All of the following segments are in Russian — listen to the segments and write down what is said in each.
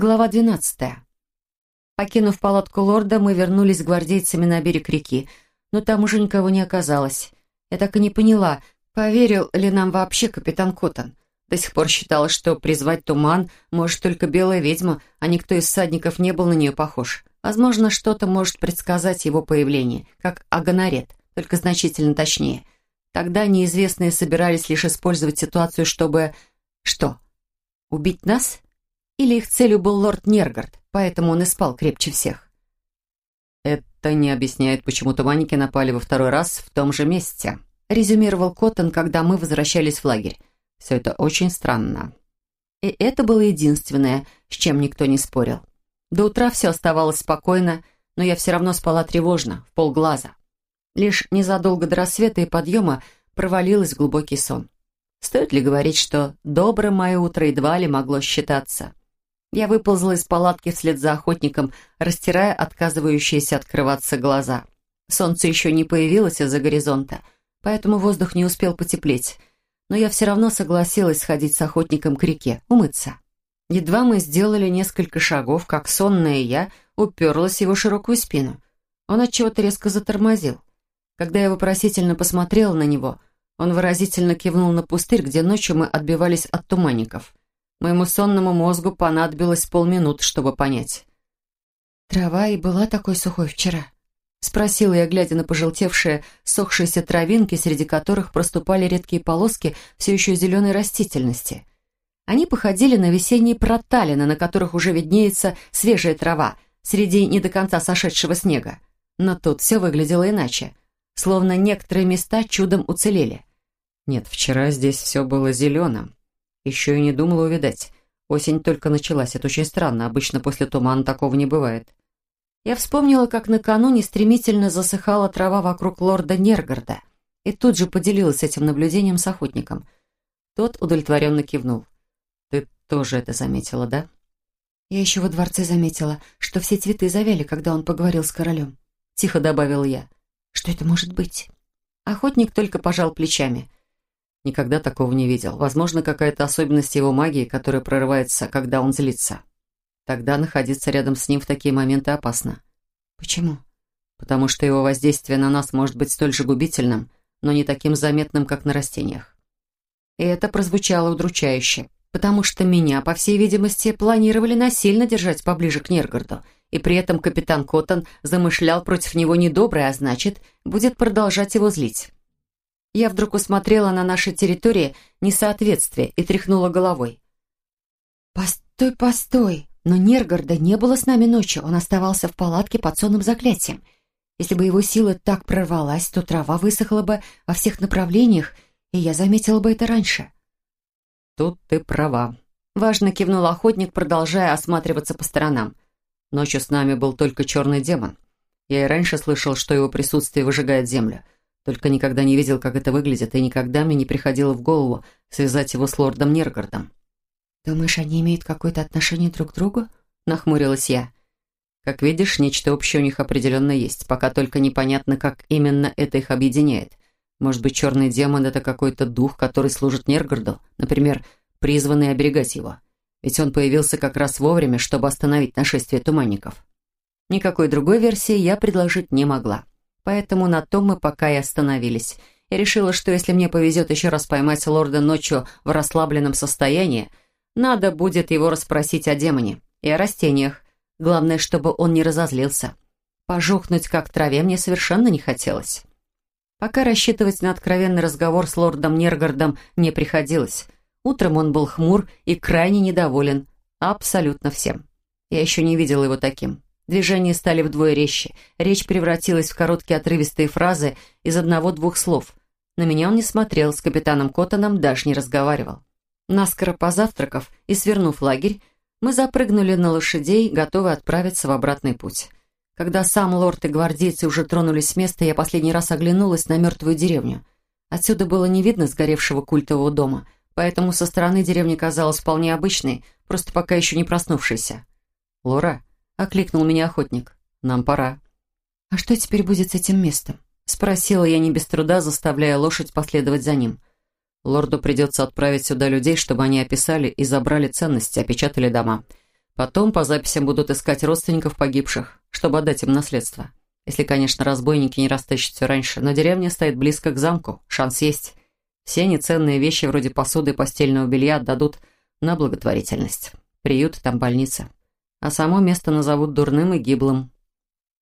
Глава двенадцатая. Покинув палатку лорда, мы вернулись с гвардейцами на берег реки, но там уже никого не оказалось. Я так и не поняла, поверил ли нам вообще капитан Коттон. До сих пор считала, что призвать туман может только белая ведьма, а никто из всадников не был на нее похож. Возможно, что-то может предсказать его появление, как Аганарет, только значительно точнее. Тогда неизвестные собирались лишь использовать ситуацию, чтобы... Что? Убить нас? Или их целью был лорд Нергард, поэтому он и спал крепче всех? «Это не объясняет, почему туманники напали во второй раз в том же месте», резюмировал Коттон, когда мы возвращались в лагерь. «Все это очень странно». И это было единственное, с чем никто не спорил. До утра все оставалось спокойно, но я все равно спала тревожно, в полглаза. Лишь незадолго до рассвета и подъема провалилась в глубокий сон. Стоит ли говорить, что доброе мое утро едва ли могло считаться? Я выползла из палатки вслед за охотником, растирая отказывающиеся открываться глаза. Солнце еще не появилось из-за горизонта, поэтому воздух не успел потеплеть. Но я все равно согласилась сходить с охотником к реке, умыться. Едва мы сделали несколько шагов, как сонная я уперлась в его широкую спину. Он от чего то резко затормозил. Когда я вопросительно посмотрела на него, он выразительно кивнул на пустырь, где ночью мы отбивались от туманников. Моему сонному мозгу понадобилось полминут, чтобы понять. «Трава и была такой сухой вчера?» Спросила я, глядя на пожелтевшие, сохшиеся травинки, среди которых проступали редкие полоски все еще зеленой растительности. Они походили на весенние проталины, на которых уже виднеется свежая трава среди не до конца сошедшего снега. Но тут все выглядело иначе, словно некоторые места чудом уцелели. Нет, вчера здесь все было зеленым. Еще и не думала увидать. Осень только началась, это очень странно, обычно после тумана такого не бывает. Я вспомнила, как накануне стремительно засыхала трава вокруг лорда Нергарда, и тут же поделилась этим наблюдением с охотником. Тот удовлетворенно кивнул. «Ты тоже это заметила, да?» «Я еще во дворце заметила, что все цветы завяли, когда он поговорил с королем», — тихо добавил я. «Что это может быть?» Охотник только пожал плечами. Никогда такого не видел. Возможно, какая-то особенность его магии, которая прорывается, когда он злится. Тогда находиться рядом с ним в такие моменты опасно. Почему? Потому что его воздействие на нас может быть столь же губительным, но не таким заметным, как на растениях. И это прозвучало удручающе, потому что меня, по всей видимости, планировали насильно держать поближе к Нергарду, и при этом капитан Коттон замышлял против него недоброе, а значит, будет продолжать его злить. Я вдруг усмотрела на нашей территории несоответствие и тряхнула головой. «Постой, постой! Но Нергарда не было с нами ночью, он оставался в палатке под сонным заклятием. Если бы его сила так прорвалась, то трава высохла бы во всех направлениях, и я заметила бы это раньше». «Тут ты права», — важно кивнул охотник, продолжая осматриваться по сторонам. «Ночью с нами был только черный демон. Я и раньше слышал, что его присутствие выжигает землю». Только никогда не видел, как это выглядит, и никогда мне не приходило в голову связать его с лордом Нергардом. «Думаешь, они имеют какое-то отношение друг к другу?» — нахмурилась я. «Как видишь, нечто общее у них определенно есть, пока только непонятно, как именно это их объединяет. Может быть, черный демон — это какой-то дух, который служит Нергарду, например, призванный оберегать его. Ведь он появился как раз вовремя, чтобы остановить нашествие туманников». Никакой другой версии я предложить не могла поэтому на том мы пока и остановились. Я решила, что если мне повезет еще раз поймать лорда ночью в расслабленном состоянии, надо будет его расспросить о демоне и о растениях. Главное, чтобы он не разозлился. Пожухнуть как траве мне совершенно не хотелось. Пока рассчитывать на откровенный разговор с лордом Нергардом не приходилось. Утром он был хмур и крайне недоволен. Абсолютно всем. Я еще не видела его таким. Движения стали вдвое резче. Речь превратилась в короткие отрывистые фразы из одного-двух слов. На меня он не смотрел, с капитаном Коттоном даже не разговаривал. Наскоро позавтракав и свернув лагерь, мы запрыгнули на лошадей, готовы отправиться в обратный путь. Когда сам лорд и гвардейцы уже тронулись с места, я последний раз оглянулась на мертвую деревню. Отсюда было не видно сгоревшего культового дома, поэтому со стороны деревни казалась вполне обычной, просто пока еще не проснувшейся. «Лора», окликнул меня охотник. «Нам пора». «А что теперь будет с этим местом?» Спросила я не без труда, заставляя лошадь последовать за ним. Лорду придется отправить сюда людей, чтобы они описали и забрали ценности, опечатали дома. Потом по записям будут искать родственников погибших, чтобы отдать им наследство. Если, конечно, разбойники не растащат все раньше. Но деревня стоит близко к замку, шанс есть. Все неценные вещи вроде посуды и постельного белья отдадут на благотворительность. Приют, там больница. А само место назовут дурным и гиблым.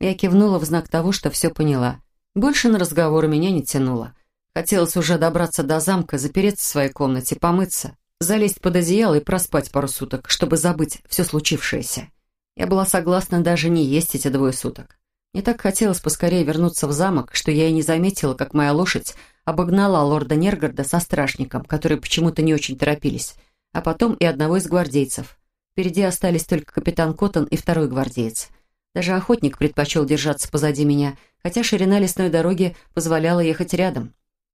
Я кивнула в знак того, что все поняла. Больше на разговор меня не тянуло. Хотелось уже добраться до замка, запереться в своей комнате, помыться, залезть под одеяло и проспать пару суток, чтобы забыть все случившееся. Я была согласна даже не есть эти двое суток. Мне так хотелось поскорее вернуться в замок, что я и не заметила, как моя лошадь обогнала лорда Нергарда со стражником, которые почему-то не очень торопились, а потом и одного из гвардейцев. Впереди остались только капитан Коттон и второй гвардеец. Даже охотник предпочел держаться позади меня, хотя ширина лесной дороги позволяла ехать рядом.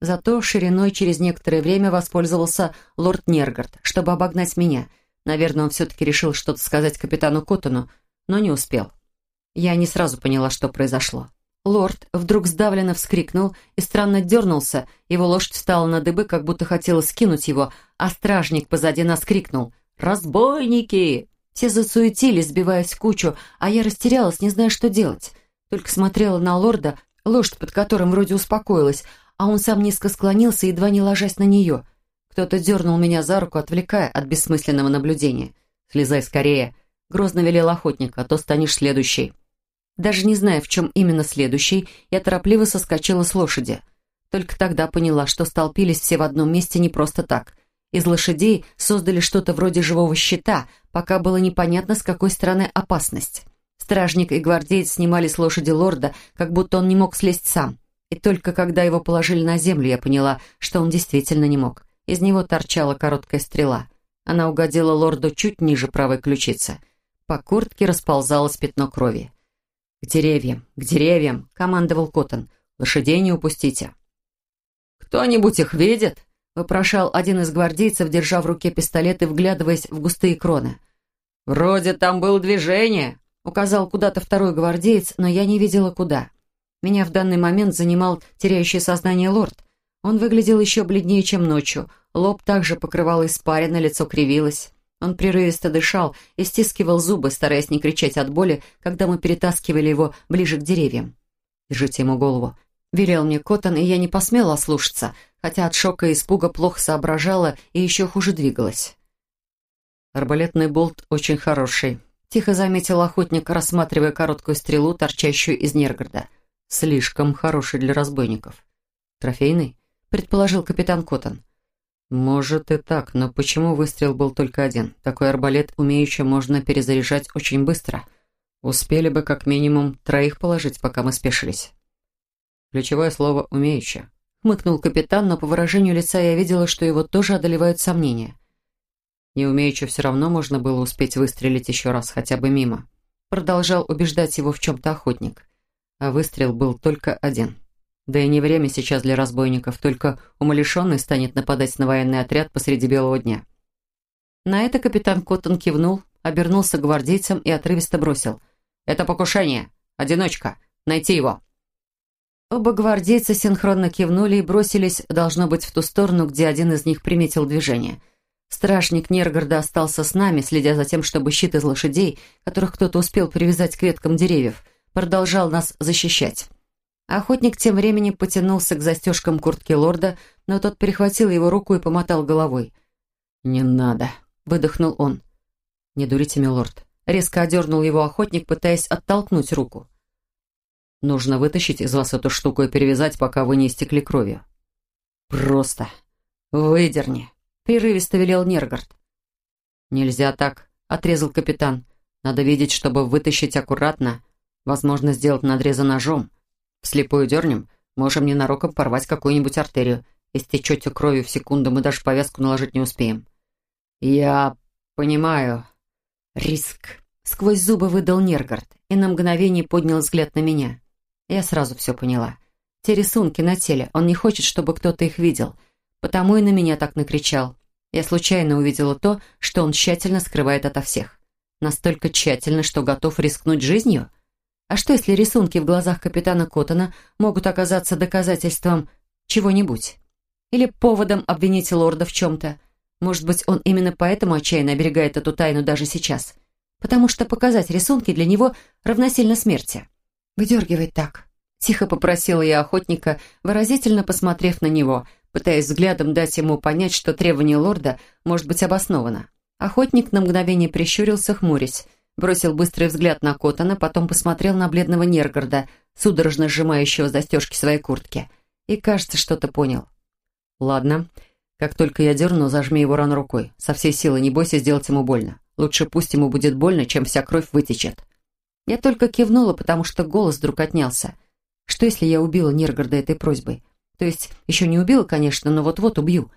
Зато шириной через некоторое время воспользовался лорд Нергард, чтобы обогнать меня. Наверное, он все-таки решил что-то сказать капитану Коттону, но не успел. Я не сразу поняла, что произошло. Лорд вдруг сдавленно вскрикнул и странно дернулся. Его лошадь встала на дыбы, как будто хотела скинуть его, а стражник позади нас крикнул «Разбойники!». Все засуетились, сбиваясь в кучу, а я растерялась, не зная, что делать. Только смотрела на лорда, лошадь под которым вроде успокоилась, а он сам низко склонился, едва не ложась на нее. Кто-то дернул меня за руку, отвлекая от бессмысленного наблюдения. «Слезай скорее!» — грозно велел охотник, а то станешь следующей. Даже не зная, в чем именно следующий, я торопливо соскочила с лошади. Только тогда поняла, что столпились все в одном месте не просто так. Из лошадей создали что-то вроде живого щита, пока было непонятно, с какой стороны опасность. Стражник и гвардеец снимали с лошади лорда, как будто он не мог слезть сам. И только когда его положили на землю, я поняла, что он действительно не мог. Из него торчала короткая стрела. Она угодила лорду чуть ниже правой ключицы. По куртке расползалось пятно крови. «К деревьям, к деревьям!» — командовал Коттон. «Лошадей не упустите!» «Кто-нибудь их видит?» — вопрошал один из гвардейцев, держа в руке пистолет и вглядываясь в густые кроны. «Вроде там было движение!» — указал куда-то второй гвардеец, но я не видела куда. Меня в данный момент занимал теряющий сознание лорд. Он выглядел еще бледнее, чем ночью. Лоб также покрывал испарина, лицо кривилось. Он прерывисто дышал и стискивал зубы, стараясь не кричать от боли, когда мы перетаскивали его ближе к деревьям. «Держите ему голову», — велел мне Коттон, и я не посмела ослушаться, хотя от шока и испуга плохо соображала и еще хуже двигалась. «Арбалетный болт очень хороший», — тихо заметил охотник, рассматривая короткую стрелу, торчащую из Нергорода. Слишком хороший для разбойников. Трофейный? Предположил капитан Коттон. Может и так, но почему выстрел был только один? Такой арбалет умеющий можно перезаряжать очень быстро. Успели бы как минимум троих положить, пока мы спешились. Ключевое слово «умеющее». Хмыкнул капитан, но по выражению лица я видела, что его тоже одолевают сомнения. Не умеючи все равно можно было успеть выстрелить еще раз, хотя бы мимо. Продолжал убеждать его в чем-то охотник а выстрел был только один. Да и не время сейчас для разбойников, только умалишенный станет нападать на военный отряд посреди белого дня. На это капитан Коттон кивнул, обернулся к гвардейцам и отрывисто бросил. «Это покушение! Одиночка! Найти его!» Оба гвардейца синхронно кивнули и бросились, должно быть, в ту сторону, где один из них приметил движение. Стражник Нергорода остался с нами, следя за тем, чтобы щит из лошадей, которых кто-то успел привязать к веткам деревьев, продолжал нас защищать. Охотник тем временем потянулся к застежкам куртки лорда, но тот перехватил его руку и помотал головой. «Не надо», — выдохнул он. «Не дурите, милорд». Резко одернул его охотник, пытаясь оттолкнуть руку. «Нужно вытащить из вас эту штуку и перевязать, пока вы не истекли кровью». «Просто выдерни», — прерывисто велел Нергард. «Нельзя так», — отрезал капитан. «Надо видеть, чтобы вытащить аккуратно, Возможно, сделать надрезы ножом. Вслепую дернем, можем ненароком порвать какую-нибудь артерию. Истечете кровью в секунду, мы даже повязку наложить не успеем. Я понимаю. Риск. Сквозь зубы выдал Нергард и на мгновение поднял взгляд на меня. Я сразу все поняла. Те рисунки на теле, он не хочет, чтобы кто-то их видел. Потому и на меня так накричал. Я случайно увидела то, что он тщательно скрывает ото всех. Настолько тщательно, что готов рискнуть жизнью? А что, если рисунки в глазах капитана Коттона могут оказаться доказательством чего-нибудь? Или поводом обвинить лорда в чем-то? Может быть, он именно поэтому отчаянно оберегает эту тайну даже сейчас? потому что показать рисунки для него равносильно смерти. «Выдергивай так», — тихо попросила я охотника, выразительно посмотрев на него, пытаясь взглядом дать ему понять, что требование лорда может быть обосновано. Охотник на мгновение прищурился, хмурясь, бросил быстрый взгляд на Коттона, потом посмотрел на бледного Нергорода, судорожно сжимающего застежки своей куртки, и, кажется, что-то понял. «Ладно, как только я дерну, зажми его рану рукой. Со всей силы не бойся сделать ему больно. Лучше пусть ему будет больно, чем вся кровь вытечет». Я только кивнула, потому что голос вдруг отнялся. Что, если я убила Нергорода этой просьбой? То есть, еще не убила, конечно, но вот-вот убью.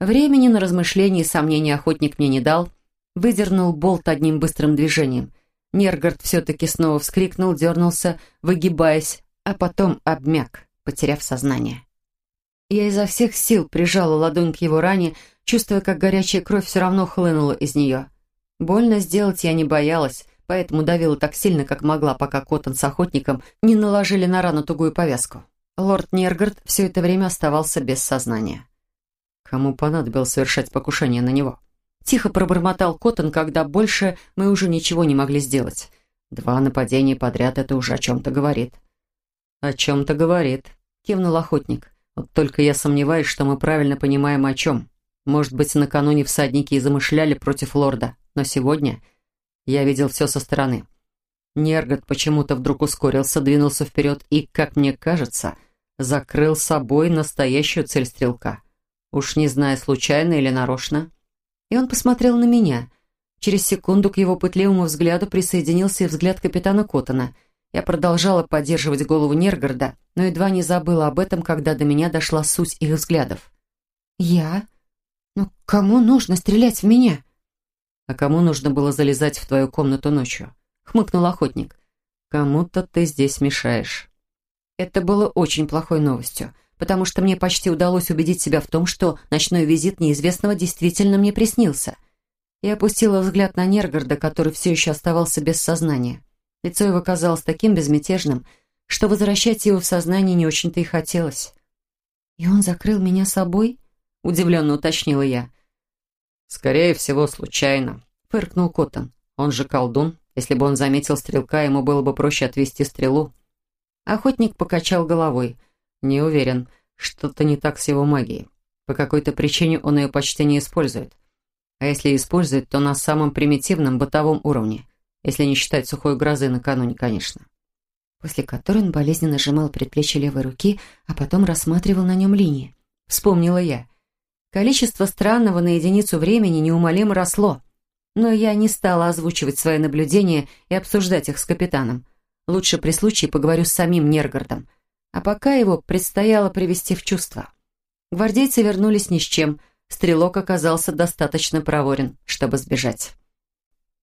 Времени на размышления и сомнения охотник мне не дал. Выдернул болт одним быстрым движением. Нергород все-таки снова вскрикнул, дернулся, выгибаясь, а потом обмяк, потеряв сознание. Я изо всех сил прижала ладонь к его ране, чувствуя, как горячая кровь все равно хлынула из нее. Больно сделать я не боялась, поэтому давила так сильно, как могла, пока Коттон с охотником не наложили на рану тугую повязку. Лорд Нергард все это время оставался без сознания. Кому понадобилось совершать покушение на него? Тихо пробормотал Коттон, когда больше мы уже ничего не могли сделать. Два нападения подряд — это уже о чем-то говорит. «О чем-то говорит», — кивнул охотник. «Вот только я сомневаюсь, что мы правильно понимаем, о чем. Может быть, накануне всадники и замышляли против лорда, но сегодня я видел все со стороны. Нергот почему-то вдруг ускорился, двинулся вперед и, как мне кажется, закрыл собой настоящую цель стрелка. Уж не зная, случайно или нарочно. И он посмотрел на меня. Через секунду к его пытливому взгляду присоединился и взгляд капитана Коттона. Я продолжала поддерживать голову Нергорода, но едва не забыла об этом, когда до меня дошла суть их взглядов. «Я? Но кому нужно стрелять в меня?» «А кому нужно было залезать в твою комнату ночью?» — хмыкнул охотник. «Кому-то ты здесь мешаешь». Это было очень плохой новостью, потому что мне почти удалось убедить себя в том, что ночной визит неизвестного действительно мне приснился. Я опустила взгляд на Нергорда, который все еще оставался без сознания. Лицо его казалось таким безмятежным, что возвращать его в сознание не очень-то и хотелось. «И он закрыл меня собой?» — удивленно уточнила я. «Скорее всего, случайно», — фыркнул Коттон. «Он же колдун. Если бы он заметил стрелка, ему было бы проще отвести стрелу». Охотник покачал головой. «Не уверен. Что-то не так с его магией. По какой-то причине он ее почти не использует. А если использует, то на самом примитивном бытовом уровне. Если не считать сухой грозы накануне, конечно». После которой он болезненно сжимал предплечье левой руки, а потом рассматривал на нем линии. Вспомнила я. Количество странного на единицу времени неумолимо росло. Но я не стала озвучивать свои наблюдения и обсуждать их с капитаном. Лучше при случае поговорю с самим Нергардом. А пока его предстояло привести в чувство. Гвардейцы вернулись ни с чем. Стрелок оказался достаточно проворен, чтобы сбежать.